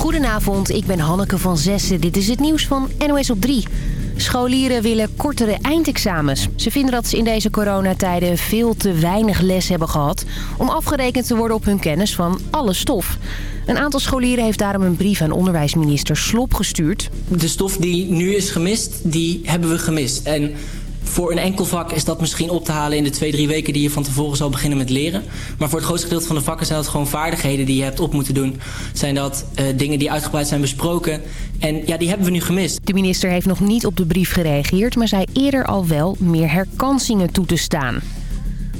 Goedenavond, ik ben Hanneke van Zessen. Dit is het nieuws van NOS op 3. Scholieren willen kortere eindexamens. Ze vinden dat ze in deze coronatijden veel te weinig les hebben gehad... om afgerekend te worden op hun kennis van alle stof. Een aantal scholieren heeft daarom een brief aan onderwijsminister Slop gestuurd. De stof die nu is gemist, die hebben we gemist. En voor een enkel vak is dat misschien op te halen in de twee, drie weken die je van tevoren zal beginnen met leren. Maar voor het grootste gedeelte van de vakken zijn dat gewoon vaardigheden die je hebt op moeten doen. Zijn dat uh, dingen die uitgebreid zijn besproken. En ja, die hebben we nu gemist. De minister heeft nog niet op de brief gereageerd, maar zei eerder al wel meer herkansingen toe te staan.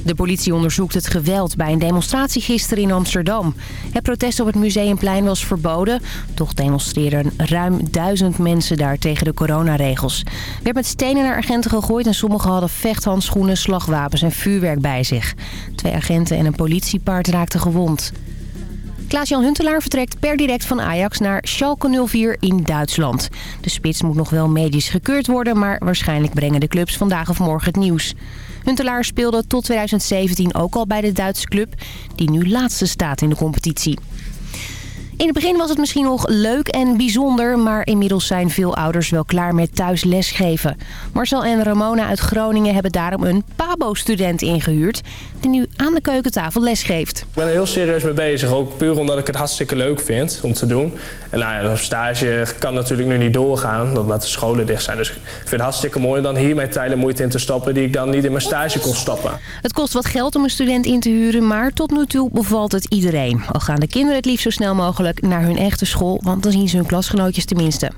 De politie onderzoekt het geweld bij een demonstratie gisteren in Amsterdam. Het protest op het Museumplein was verboden. Toch demonstreerden ruim duizend mensen daar tegen de coronaregels. Er werd met stenen naar agenten gegooid en sommigen hadden vechthandschoenen, slagwapens en vuurwerk bij zich. Twee agenten en een politiepaard raakten gewond. Klaas-Jan Huntelaar vertrekt per direct van Ajax naar Schalke 04 in Duitsland. De spits moet nog wel medisch gekeurd worden, maar waarschijnlijk brengen de clubs vandaag of morgen het nieuws. Huntelaar speelde tot 2017 ook al bij de Duitse club, die nu laatste staat in de competitie. In het begin was het misschien nog leuk en bijzonder... maar inmiddels zijn veel ouders wel klaar met thuis lesgeven. Marcel en Ramona uit Groningen hebben daarom een PABO-student ingehuurd... die nu aan de keukentafel lesgeeft. Ik ben er heel serieus mee bezig, ook puur omdat ik het hartstikke leuk vind om te doen. En nou ja, een stage kan natuurlijk nu niet doorgaan, omdat de scholen dicht zijn. Dus ik vind het hartstikke mooi dan hier mijn tijd en moeite in te stappen... die ik dan niet in mijn stage kon stappen. Het kost wat geld om een student in te huren, maar tot nu toe bevalt het iedereen. Al gaan de kinderen het liefst zo snel mogelijk naar hun echte school, want dan zien ze hun klasgenootjes tenminste.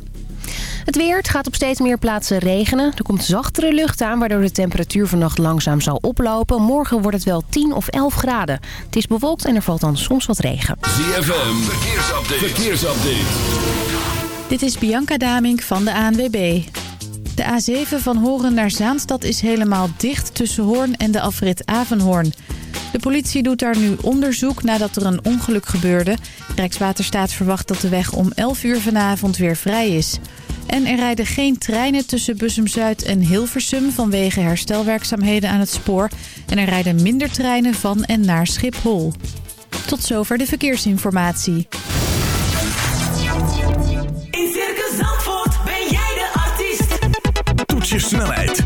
Het weer, het gaat op steeds meer plaatsen regenen. Er komt zachtere lucht aan, waardoor de temperatuur vannacht langzaam zal oplopen. Morgen wordt het wel 10 of 11 graden. Het is bewolkt en er valt dan soms wat regen. ZFM, verkeersupdate. verkeersupdate. Dit is Bianca Damink van de ANWB. De A7 van Horen naar Zaanstad is helemaal dicht tussen Hoorn en de afrit Avenhoorn. De politie doet daar nu onderzoek nadat er een ongeluk gebeurde. Rijkswaterstaat verwacht dat de weg om 11 uur vanavond weer vrij is. En er rijden geen treinen tussen Bussum-Zuid en Hilversum vanwege herstelwerkzaamheden aan het spoor. En er rijden minder treinen van en naar Schiphol. Tot zover de verkeersinformatie. In Circus Zandvoort ben jij de artiest. Toets je snelheid,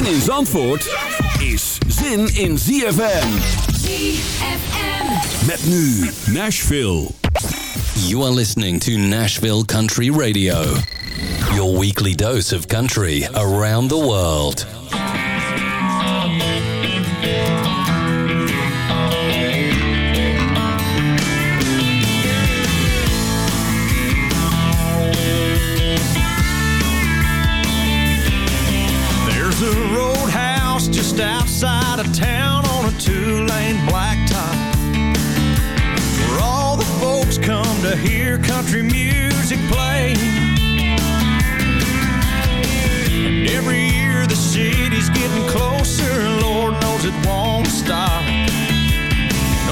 Zin in Zandvoort is zin in ZFM. ZFM. Met nu Nashville. You are listening to Nashville Country Radio, your weekly dose of country around the world. two-lane blacktop. Where all the folks come to hear country music play. And every year the city's getting closer Lord knows it won't stop.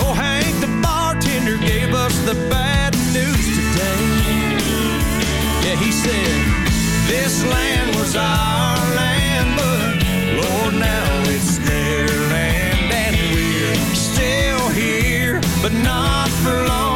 Oh, Hank the bartender gave us the bad news today. Yeah, he said, this land was our land But Lord, now but not for long.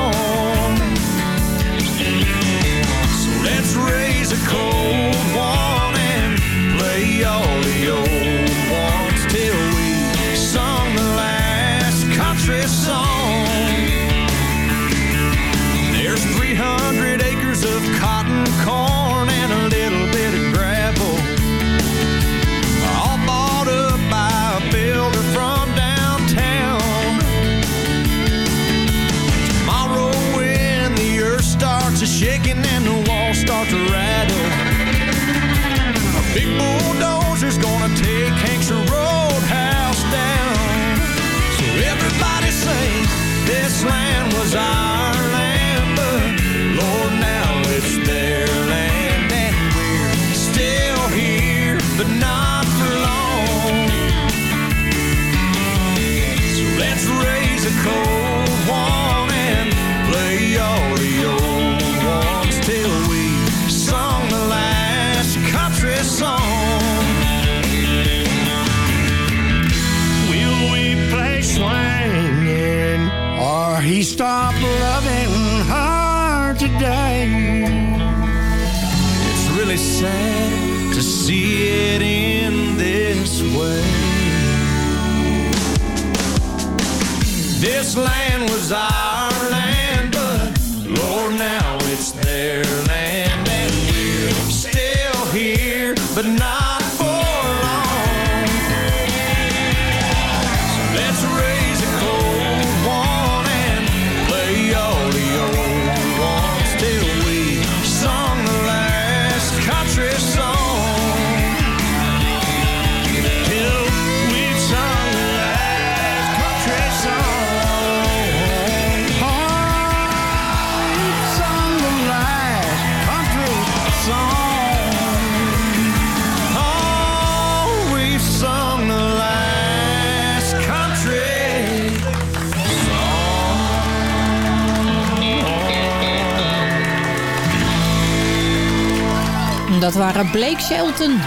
dat waren Blake Shelton,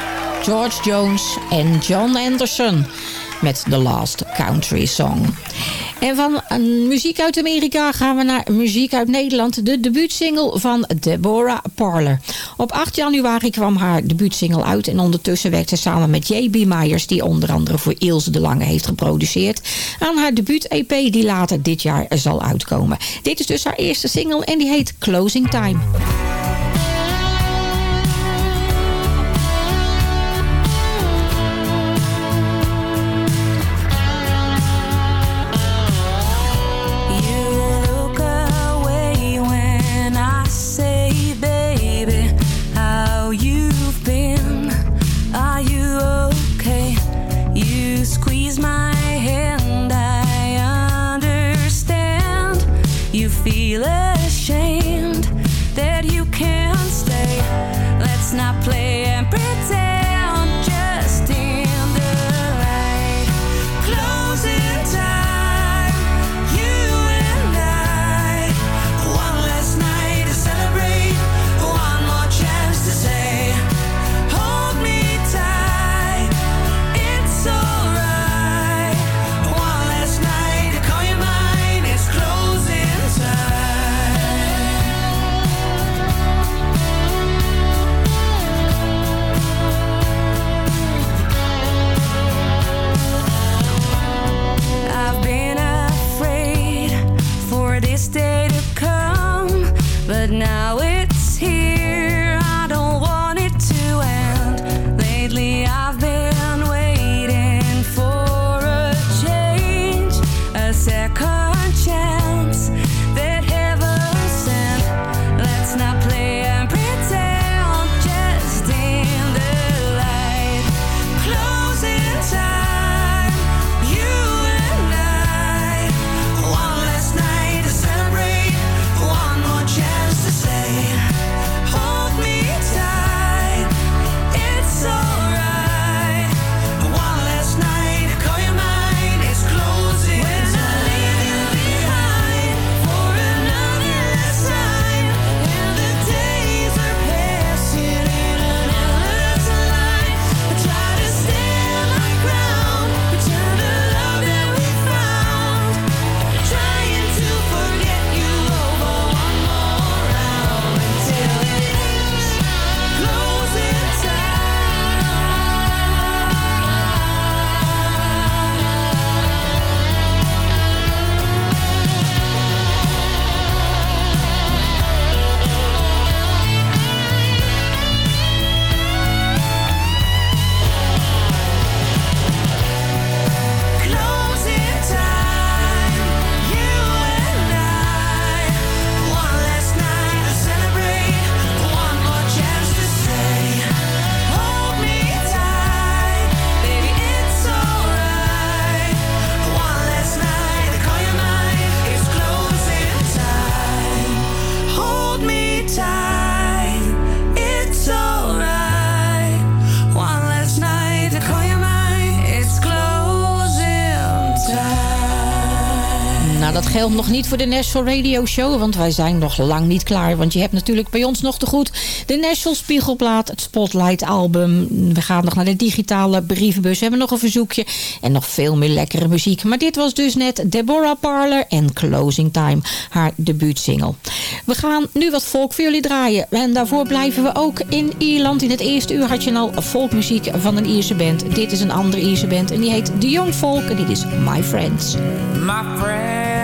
George Jones en John Anderson met The Last Country Song. En van eh, muziek uit Amerika gaan we naar muziek uit Nederland. De debuutsingle van Deborah Parler. Op 8 januari kwam haar debuutsingle uit. En ondertussen werkte ze samen met J.B. Myers... die onder andere voor Ilse de Lange heeft geproduceerd... aan haar debuut-EP die later dit jaar zal uitkomen. Dit is dus haar eerste single en die heet Closing Time. Geldt nog niet voor de Nashville Radio Show, want wij zijn nog lang niet klaar. Want je hebt natuurlijk bij ons nog te goed de Nashville Spiegelplaat, het Spotlight album. We gaan nog naar de digitale brievenbus, we hebben nog een verzoekje en nog veel meer lekkere muziek. Maar dit was dus net Deborah Parler en Closing Time, haar debuutsingle. We gaan nu wat volk voor jullie draaien. En daarvoor blijven we ook in Ierland. In het eerste uur had je al volkmuziek van een Ierse band. Dit is een andere Ierse band en die heet The Young Folk en dit is My Friends. My friends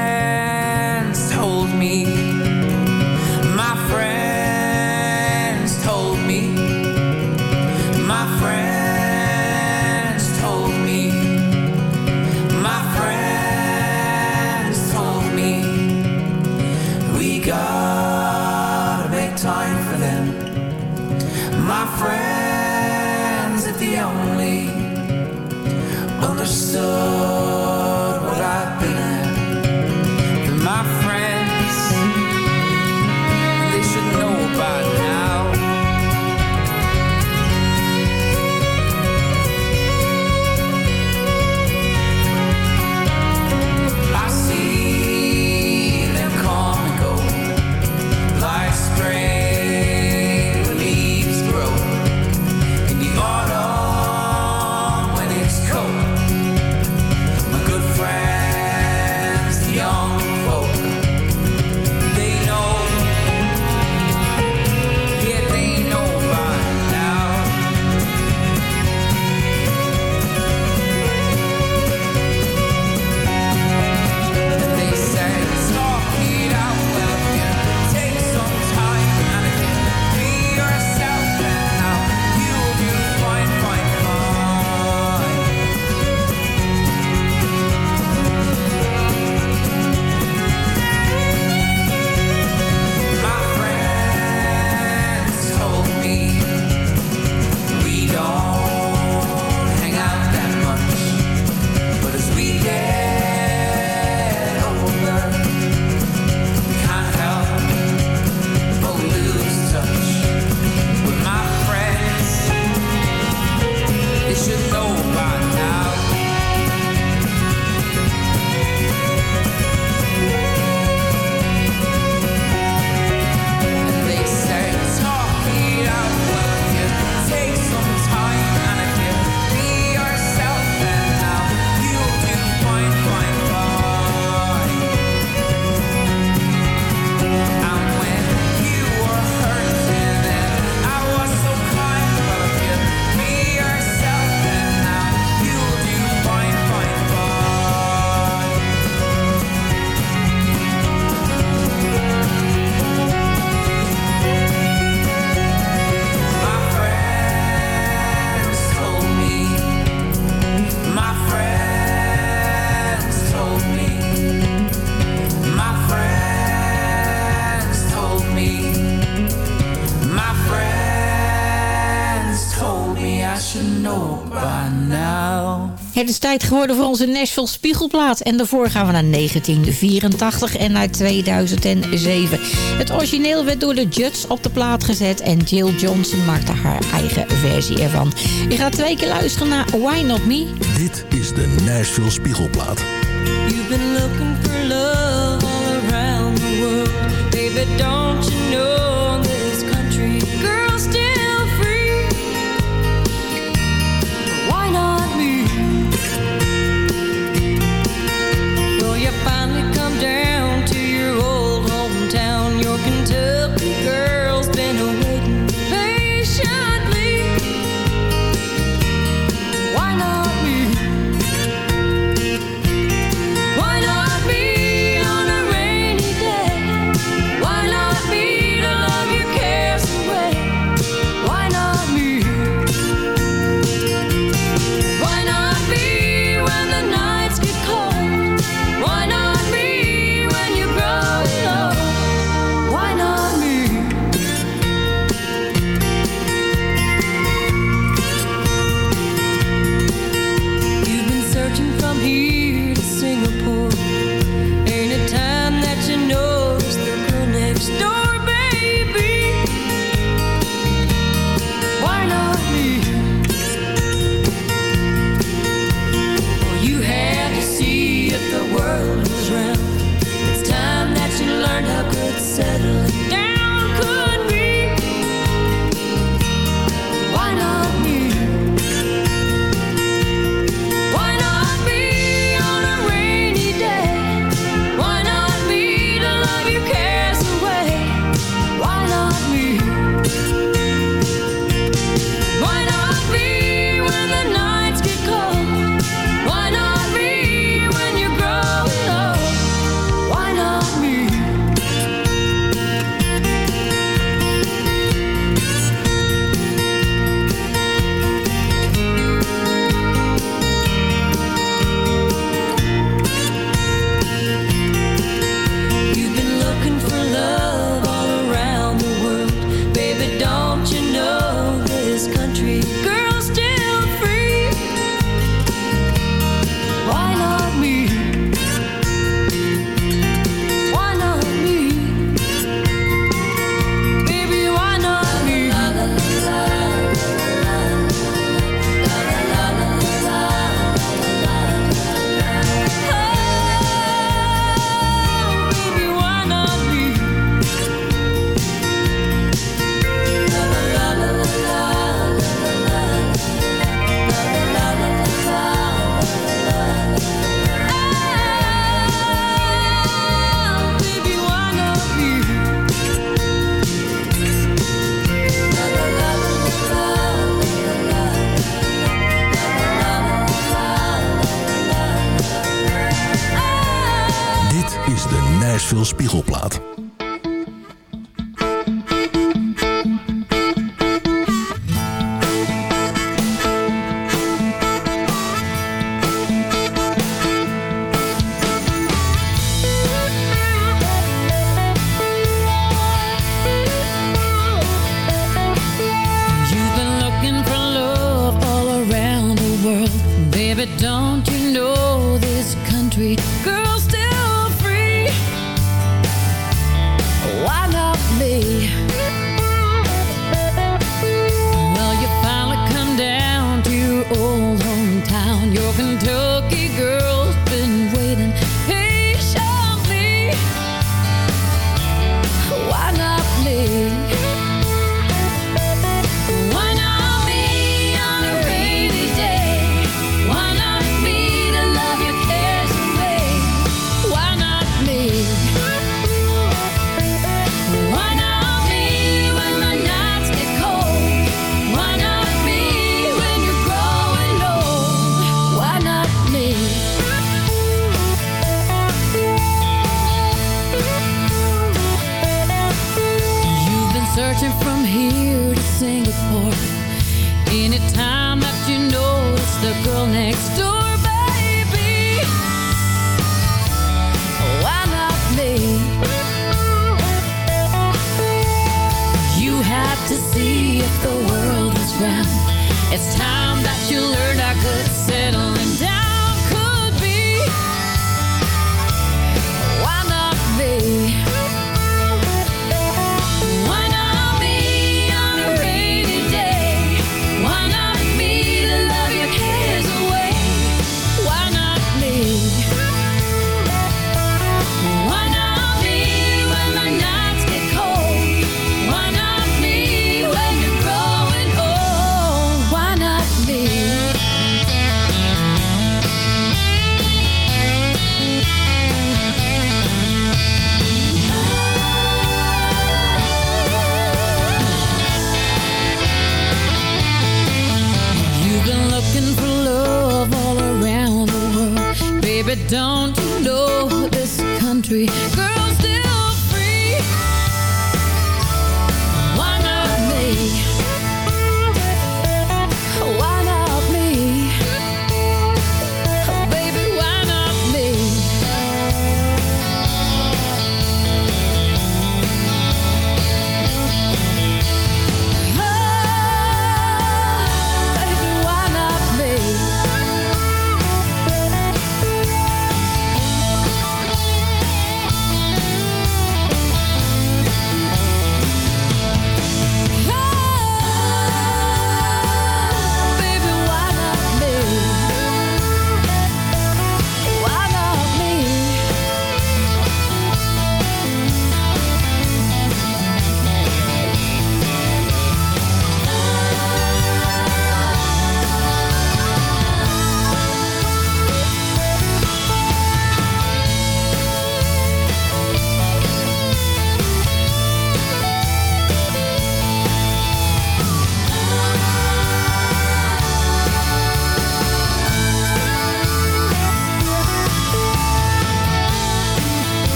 tijd geworden voor onze Nashville Spiegelplaat. En daarvoor gaan we naar 1984 en naar 2007. Het origineel werd door de Judds op de plaat gezet. En Jill Johnson maakte haar eigen versie ervan. Je gaat twee keer luisteren naar Why Not Me. Dit is de Nashville Spiegelplaat. You've been looking for love all around the world. Baby, don't you know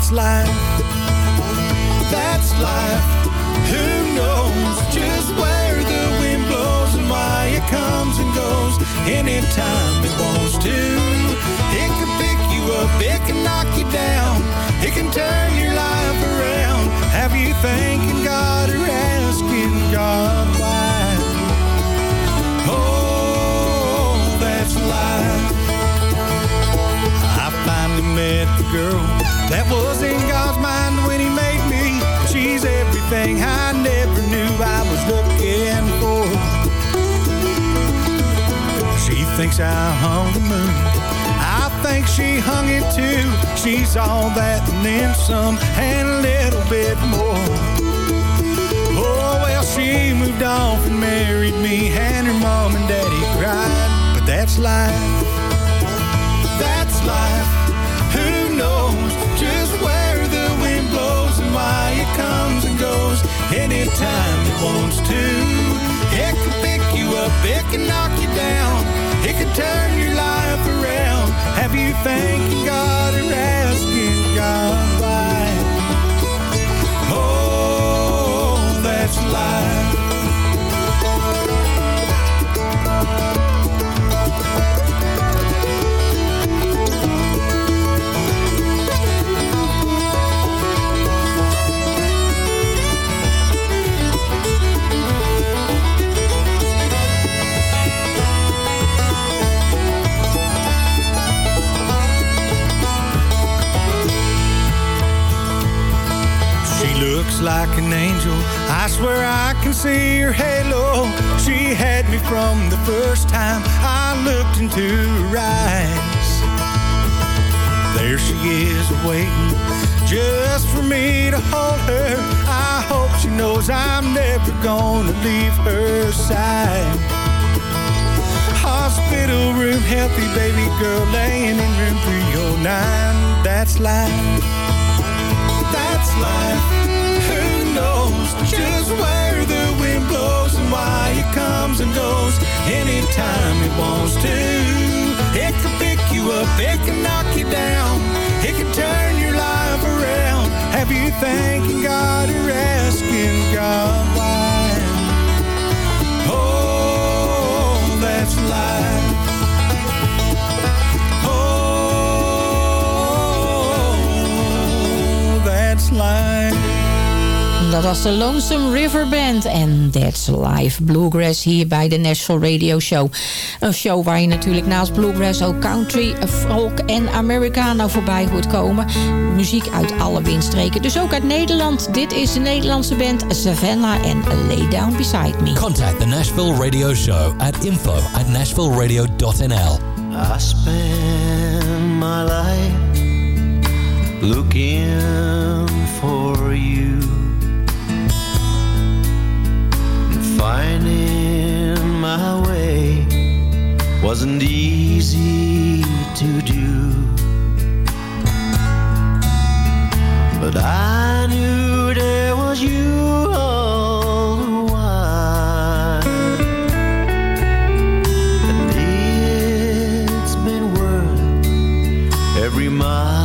that's life. That's life. Who knows just where the wind blows and why it comes and goes anytime it wants to. It can pick you up, it can knock you down, it can turn your life around. Have you thanking God or asking God why? Oh, that's life. I finally met the girl that was in God's mind when He made me. She's everything I never knew I was looking for. She thinks I hung the moon. I think she hung it too. She's all that and then some, and a little bit more. Oh, well, she moved off and married me, and her mom and daddy cried. But that's life. That's life. Anytime it wants to. It can pick you up, it can knock you down, it can turn your life around. Have you thanking God or asking God why? Oh, that's life. Like an angel. I swear I can see her halo. She had me from the first time I looked into her eyes. There she is waiting just for me to hold her. I hope she knows I'm never gonna leave her side. Hospital room, healthy baby girl laying in room 309. That's life. That's life. Just where the wind blows and why it comes and goes anytime it wants to. It can pick you up, it can knock you down, it can turn your life around. Have you thanking God or asking God why? Oh, that's life. Oh, that's life. Dat was de Lonesome River Band en That's Live Bluegrass hier bij de Nashville Radio Show. Een show waar je natuurlijk naast bluegrass ook country, folk en Americana voorbij hoort komen. Muziek uit alle windstreken, dus ook uit Nederland. Dit is de Nederlandse band Savannah en Lay Down Beside Me. Contact the Nashville Radio Show at info at nashvilleradio.nl. I spend my life looking wasn't easy to do. But I knew there was you all the while. And it's been worth every mile.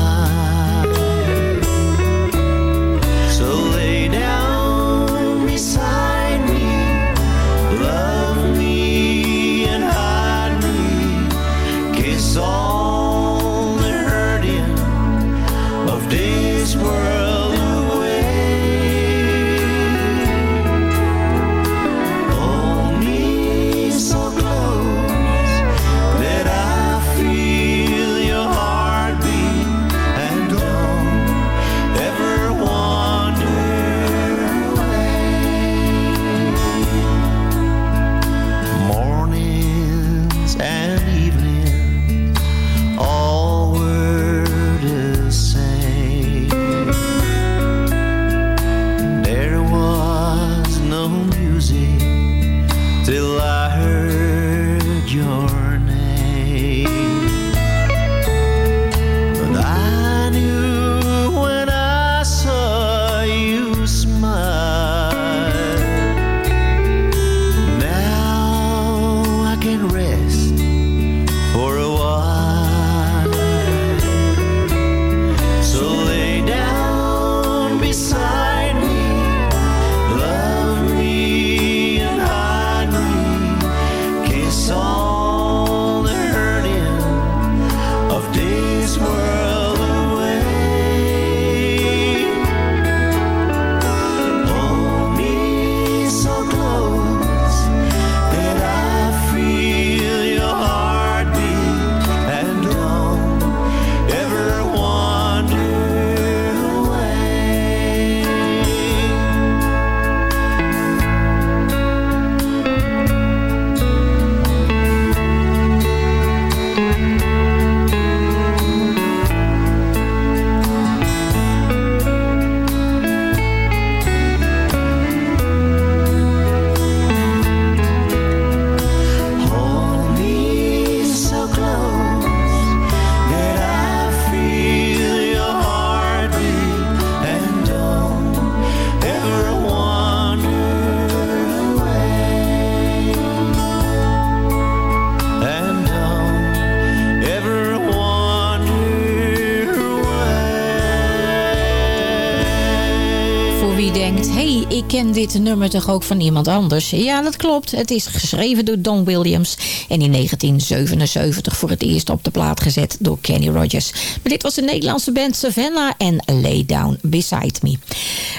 Dit nummer toch ook van iemand anders? Ja, dat klopt. Het is geschreven door Don Williams... en in 1977 voor het eerst op de plaat gezet door Kenny Rogers. Maar dit was de Nederlandse band Savannah en Lay Down Beside Me.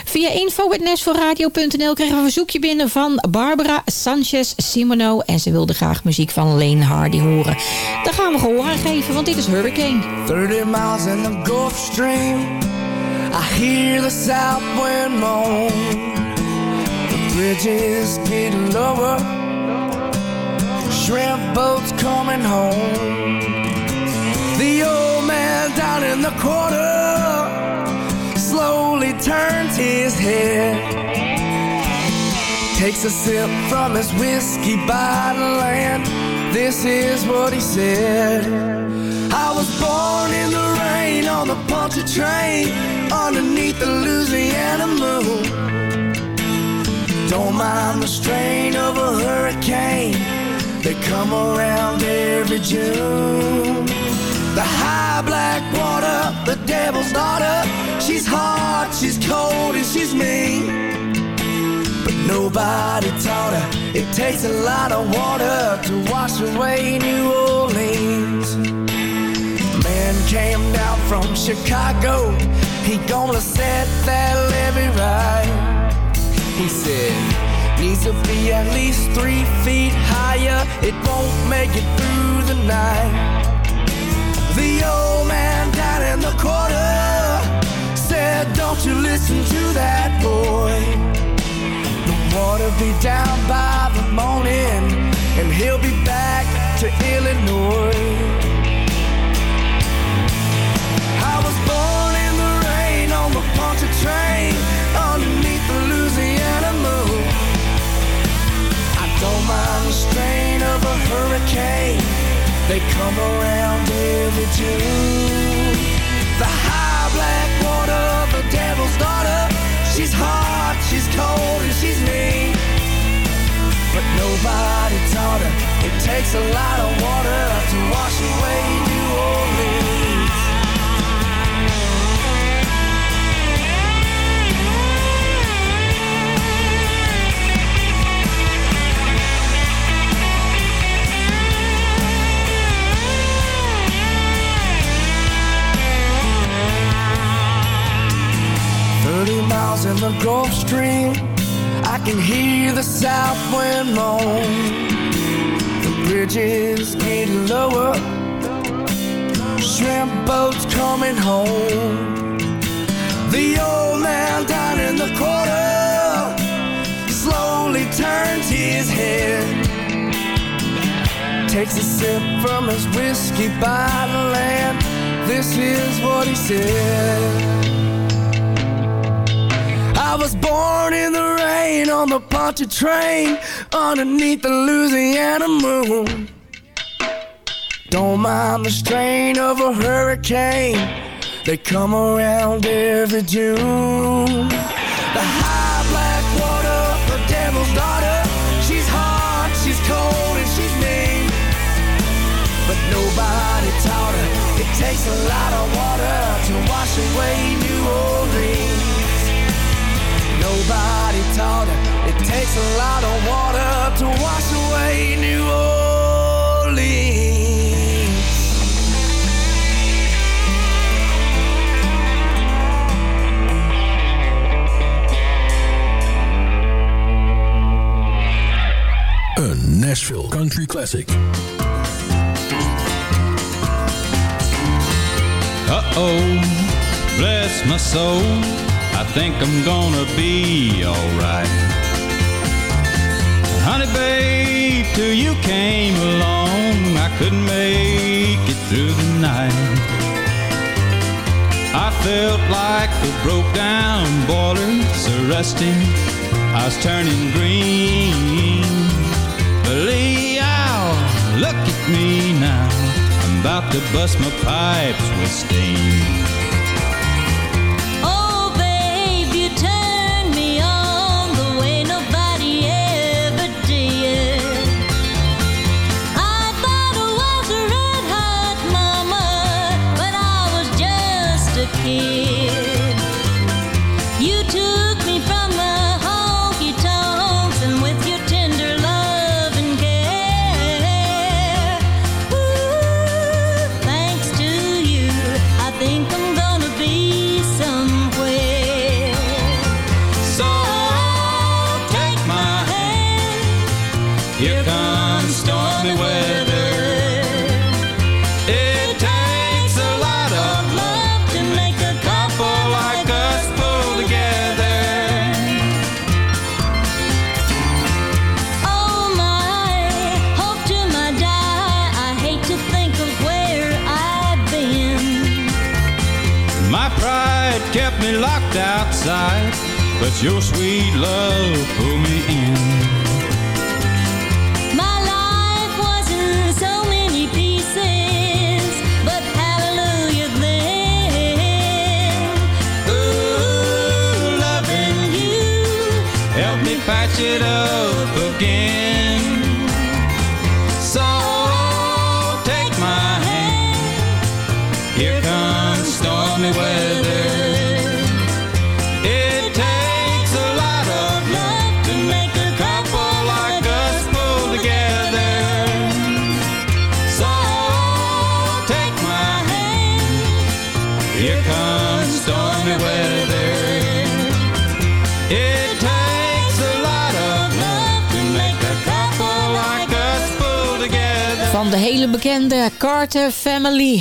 Via info.nashvilleradio.nl kregen we een verzoekje binnen van Barbara Sanchez Simono... en ze wilde graag muziek van Lane Hardy horen. Daar gaan we gehoor aan geven, want dit is Hurricane. 30 miles in the Gulf Stream. I hear the south wind moan. Bridges get lower. Shrimp boats coming home. The old man down in the corner slowly turns his head. Takes a sip from his whiskey bottle and this is what he said. I was born in the rain on the Poncha train underneath the Louisiana moon. Don't mind the strain of a hurricane. They come around every June. The high black water, the devil's daughter. She's hot, she's cold, and she's mean. But nobody taught her it takes a lot of water to wash away New Orleans. Man came down from Chicago, he gonna set that levee right. He said, needs to be at least three feet higher, it won't make it through the night. The old man down in the corner said, Don't you listen to that boy. The water be down by the morning, and he'll be back to Illinois. The strain of a hurricane. They come around every June. The high black water, the devil's daughter. She's hot, she's cold, and she's mean. But nobody taught her it takes a lot of water to wash away New Orleans. Thirty miles in the Gulf Stream, I can hear the south wind moan. The bridges get lower, shrimp boats coming home. The old man down in the corner slowly turns his head. Takes a sip from his whiskey bottle and this is what he said. I was born in the rain on the Pontchartrain underneath the Louisiana moon. Don't mind the strain of a hurricane. They come around every June. The high black water, the devil's daughter. She's hot, she's cold, and she's mean. But nobody taught her it takes a lot of water to wash away takes a lot of water to wash away New Orleans. Een Nashville Country Classic. Uh-oh, bless my soul. I think I'm gonna be alright. Babe, till you came along, I couldn't make it through the night. I felt like a broke down boiler, so rusting, I was turning green. Leo, look at me now, I'm about to bust my pipes with steam.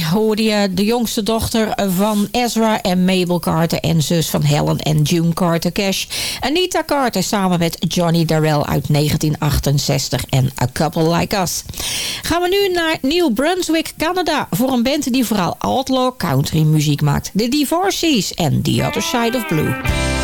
Hoorde je de jongste dochter van Ezra en Mabel Carter... en zus van Helen en June Carter Cash. Anita Carter samen met Johnny Darrell uit 1968 en A Couple Like Us. Gaan we nu naar New Brunswick, Canada... voor een band die vooral outlaw country muziek maakt. The Divorcees en The Other Side of Blue.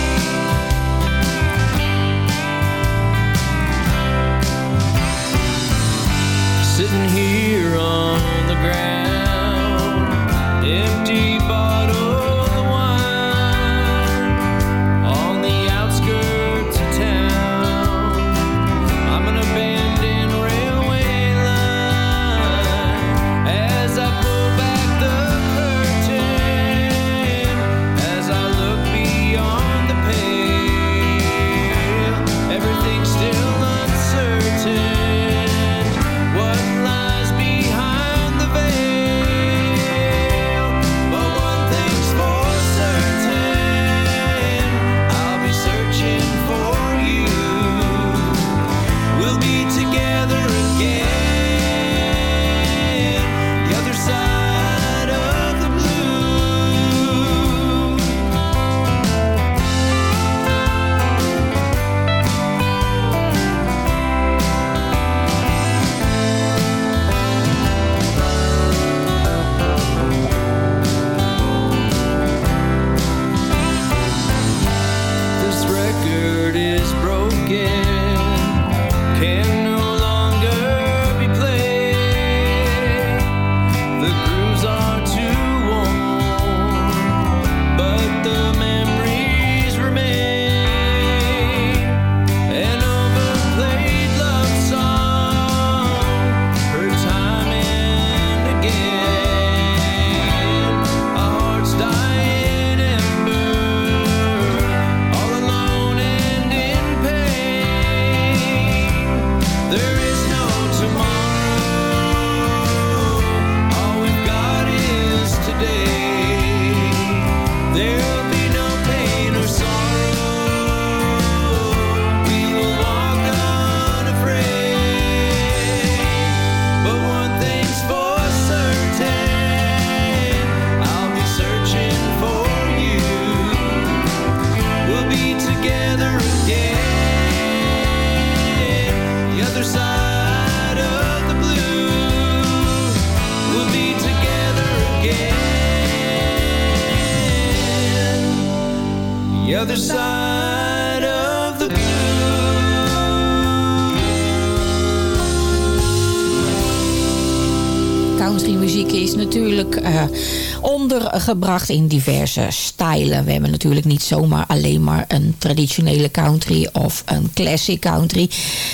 gebracht in diverse stijlen. We hebben natuurlijk niet zomaar alleen maar een traditionele country of een classic country.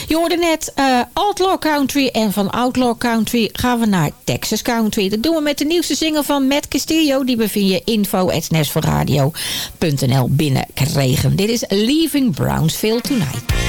Je hoorde net uh, Outlaw Country en van Outlaw Country gaan we naar Texas Country. Dat doen we met de nieuwste single van Matt Castillo. Die bevind je info.nesforradio.nl binnenkregen. Dit is Leaving Brownsville Tonight.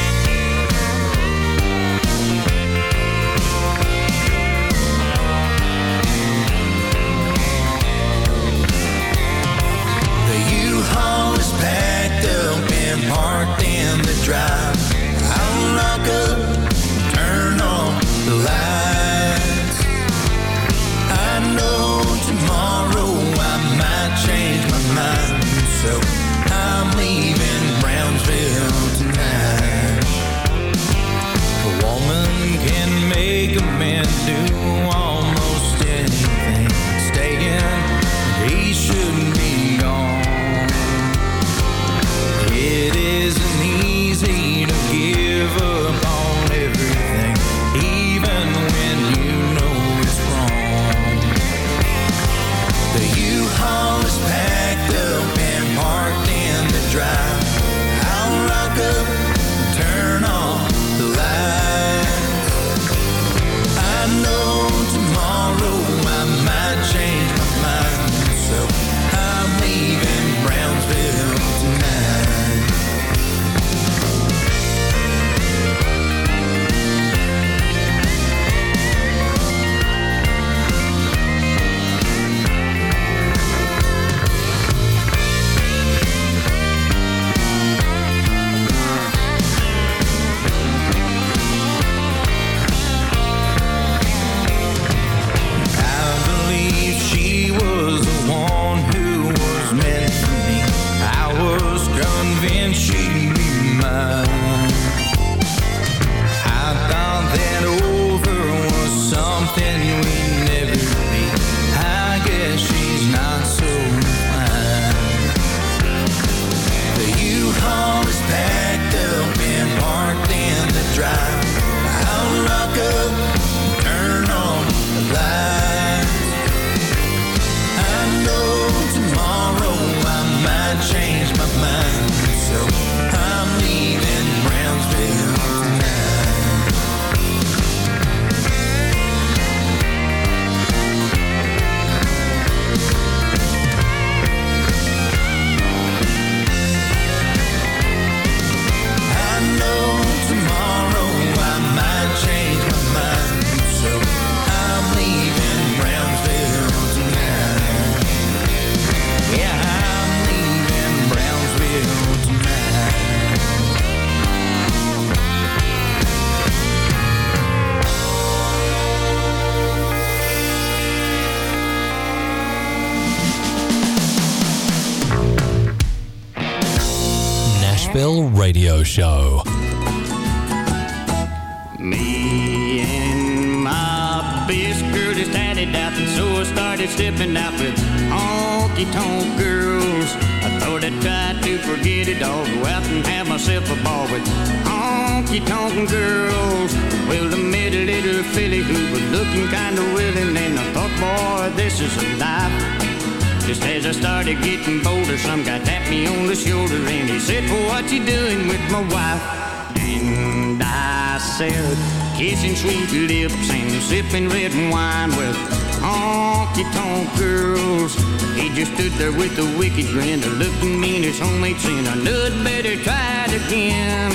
Radio Show. Me and my best girl just had it out, and so I started stepping out with honky tonk girls. I thought I'd try to forget it all, go out and have myself a ball with honky tonk girls. Well, I met a little filly who was looking kind of willing, and I thought, boy, this is a life. Just as I started getting bolder, some guy tapped me on the shoulder and he said, well, what you doing with my wife? And I said, kissing sweet lips and sipping red wine with honky-tonk girls. He just stood there with a wicked grin, looked at me and his homemade sin. I knew I'd better try it again.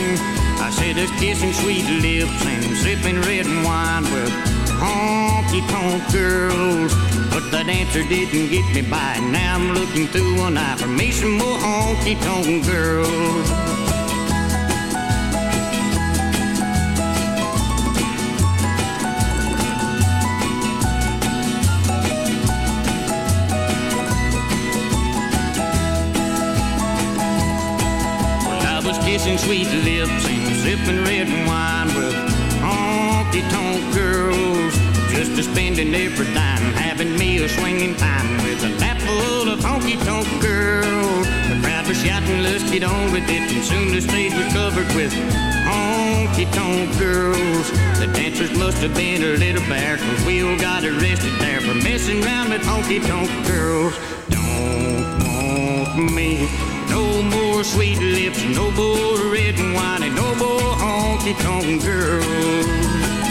I said, it's kissing sweet lips and sipping red wine with honky-tonk girls. That answer didn't get me by. Now I'm looking through an eye for me some more honky-tonk girls. Well, I was kissing sweet lips and sipping red wine with honky-tonk girls. A spending every dime, having me a swinging time with a lap full of honky-tonk girls. The crowd was shouting, let's get on with it, and soon the stage was covered with honky-tonk girls. The dancers must have been a little bare, cause we all got arrested there for messing around with honky-tonk girls. Don't want me no more sweet lips, no more red wine, and no more honky-tonk girls.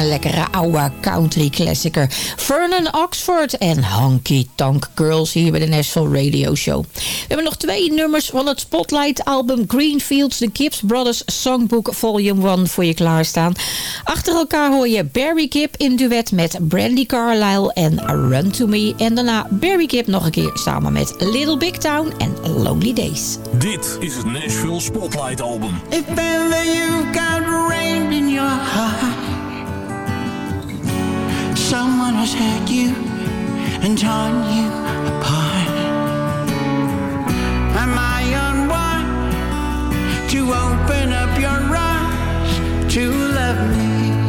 Een lekkere oude country klassieker. Vernon Oxford en Honky Tonk Girls hier bij de Nashville Radio Show. We hebben nog twee nummers van het Spotlight album Greenfields, The Gibbs Brothers Songbook Volume 1 voor je klaarstaan. Achter elkaar hoor je Barry Gibb in duet met Brandy Carlisle en Run To Me. En daarna Barry Gibb nog een keer samen met Little Big Town en Lonely Days. Dit is het Nashville Spotlight album. If ever you've got rain in your heart, someone has hurt you and torn you apart. Am I unwise to open up your eyes to love me?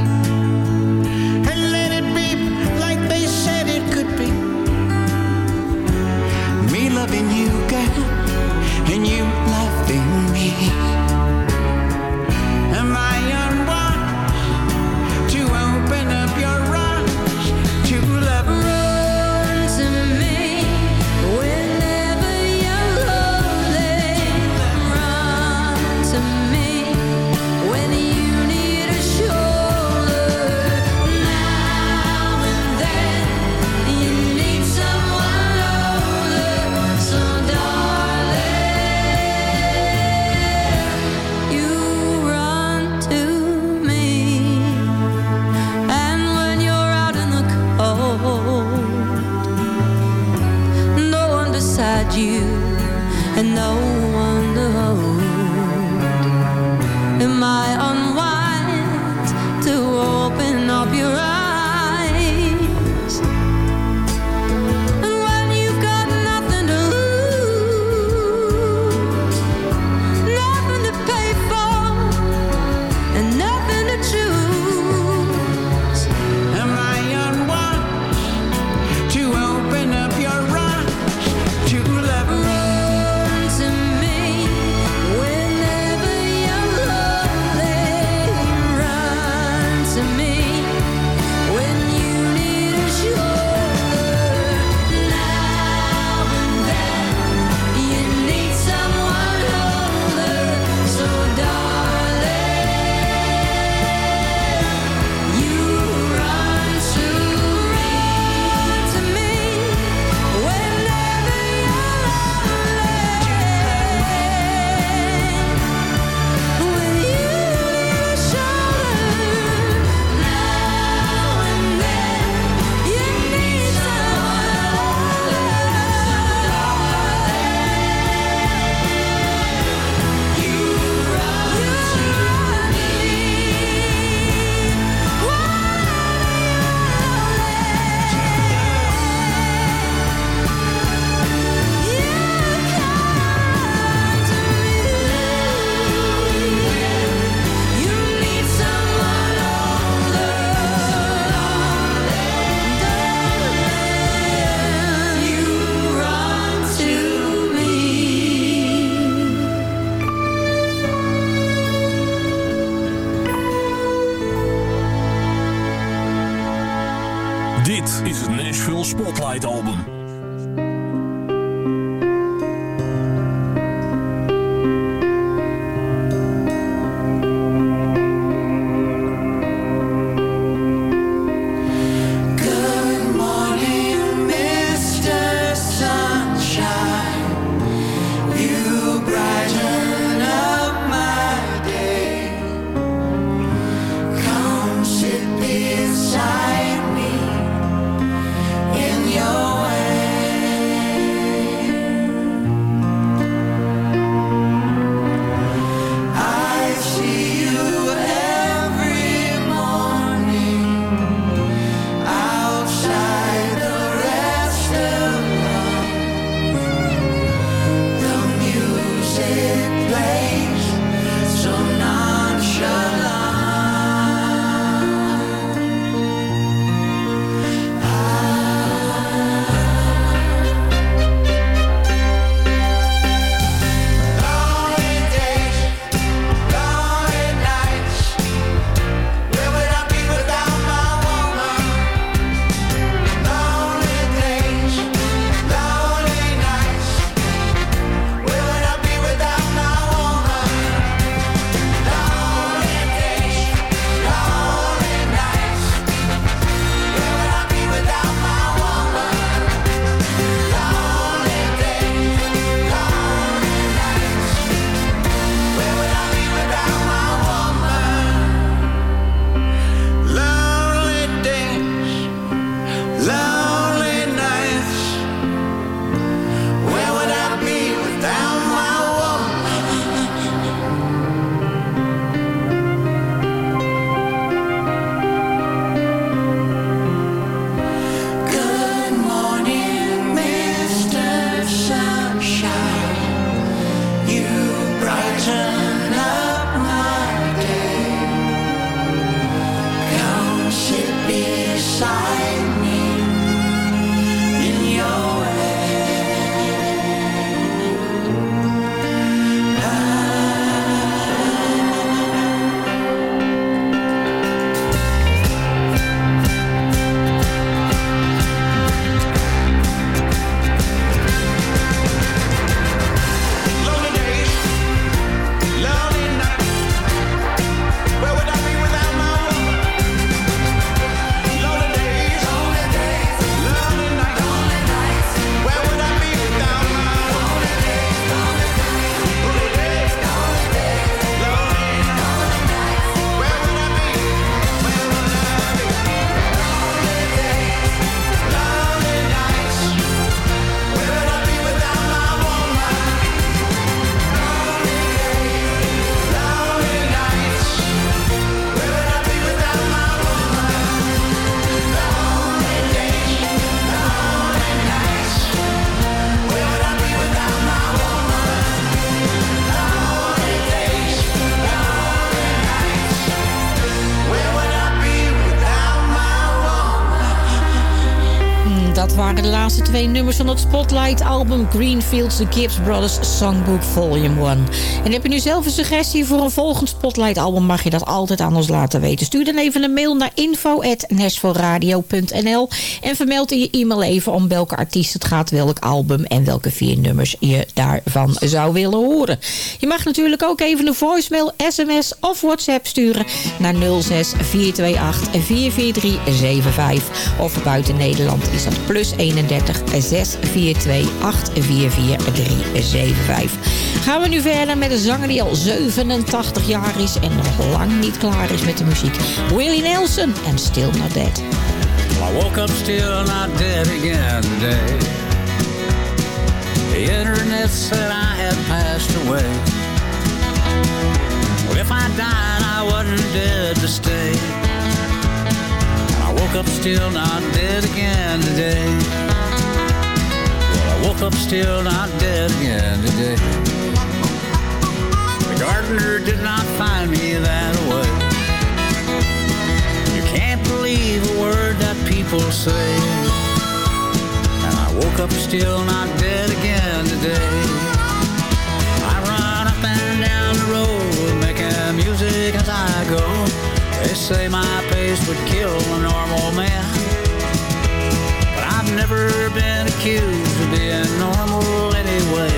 Spotlight Album. Waren de laatste twee nummers van het Spotlight-album Greenfields The Gibbs Brothers Songbook Volume 1. En heb je nu zelf een suggestie voor een volgend Spotlight-album... mag je dat altijd aan ons laten weten. Stuur dan even een mail naar info.nashvilleradio.nl en vermeld in je e-mail even om welke artiest het gaat... welk album en welke vier nummers je daarvan zou willen horen. Je mag natuurlijk ook even een voicemail, sms of whatsapp sturen... naar 06 428 44375 of buiten Nederland is dat plus 31 642 844 375. Gaan we nu verder met een zanger die al 87 jaar is en nog lang niet klaar is met de muziek. Willie Nelson en Still Not Dead. I woke up still not dead again today. The internet said I had passed away. Well, if I died, I wasn't dead to stay. Woke up still not dead again today. Well, I woke up still not dead again today. The gardener did not find me that way. You can't believe a word that people say. And I woke up still not dead again today. I run up and down the road making music as I go. They say my pace would kill a normal man. But I've never been accused of being normal anyway.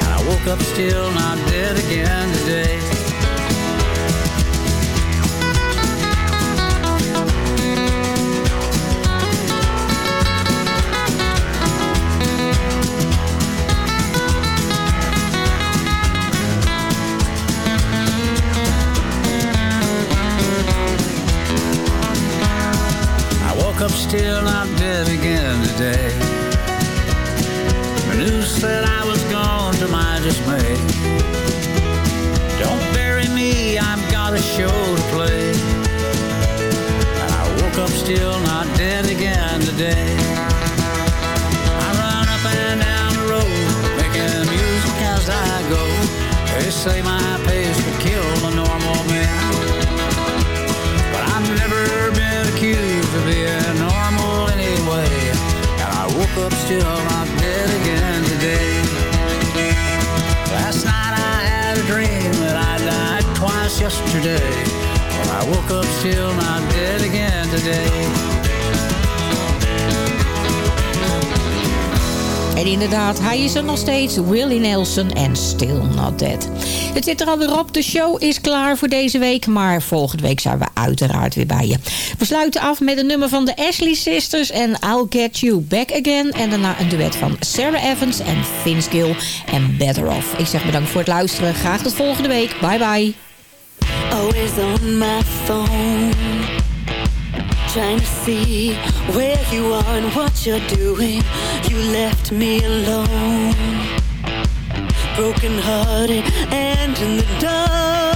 And I woke up still not dead again today. Dead again today. The news said I was gone to my dismay. Don't bury me, I've got a show to play. And I woke up still not dead again today. I run up and down the road, making music as I go. They say my pace will kill a normal man. But I've never been accused of being up still dead again today. Last night I had a dream that I died twice yesterday. I woke up still dead again today. En inderdaad, hij is er nog steeds, Willie Nelson en Still Not Dead. Het zit er alweer op, de show is klaar voor deze week... maar volgende week zijn we uiteraard weer bij je. We sluiten af met een nummer van de Ashley Sisters... en I'll Get You Back Again. En daarna een duet van Sarah Evans en Vince Gill en Better Off. Ik zeg bedankt voor het luisteren. Graag tot volgende week. Bye bye. on my phone see where you are and what you're doing You left me alone Broken hearted and in the dark